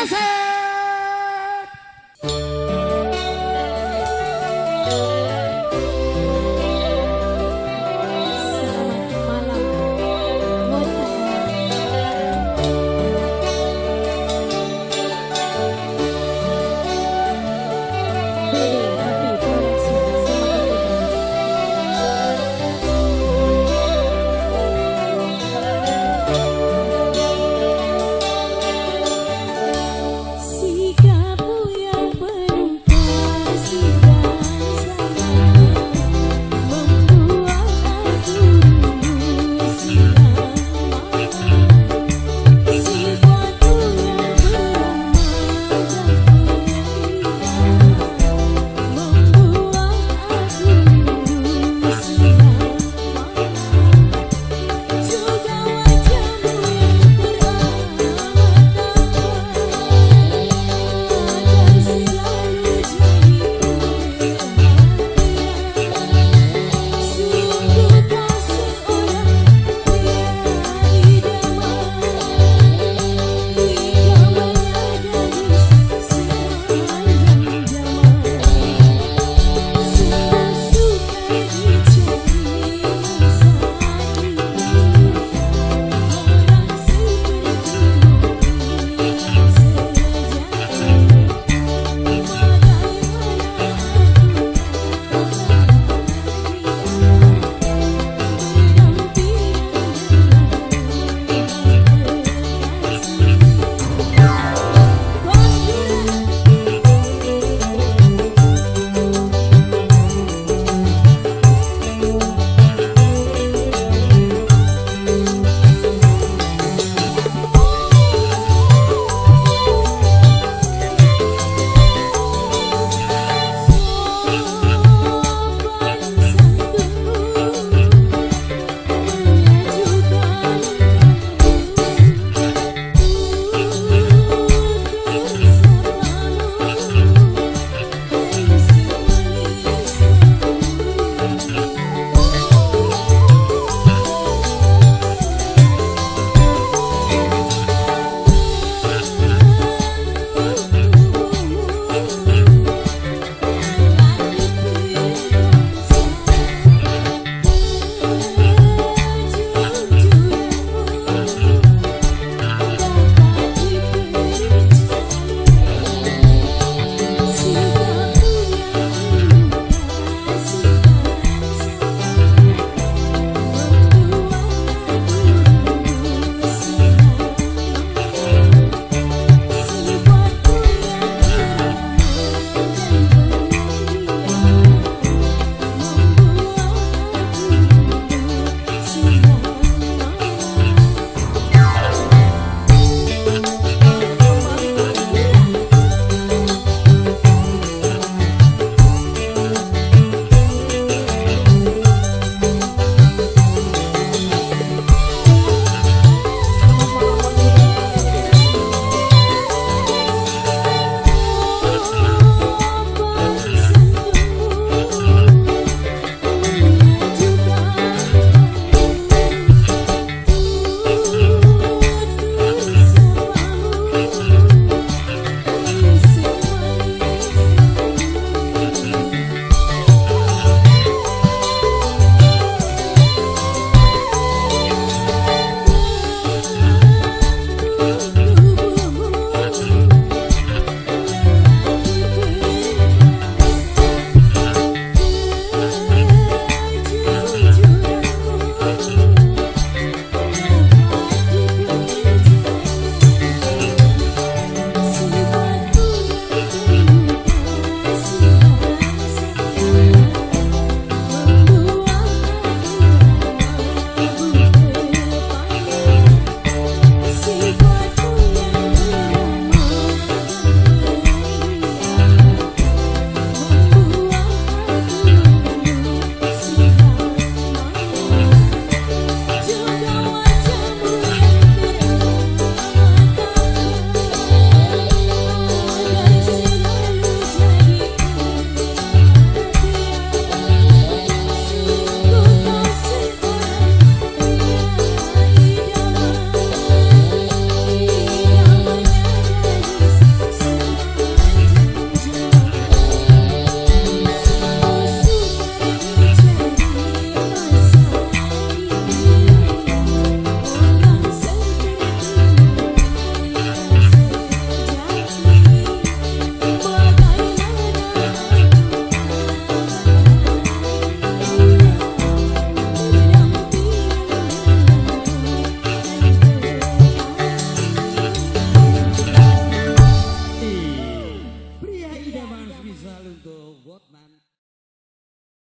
안녕하세요.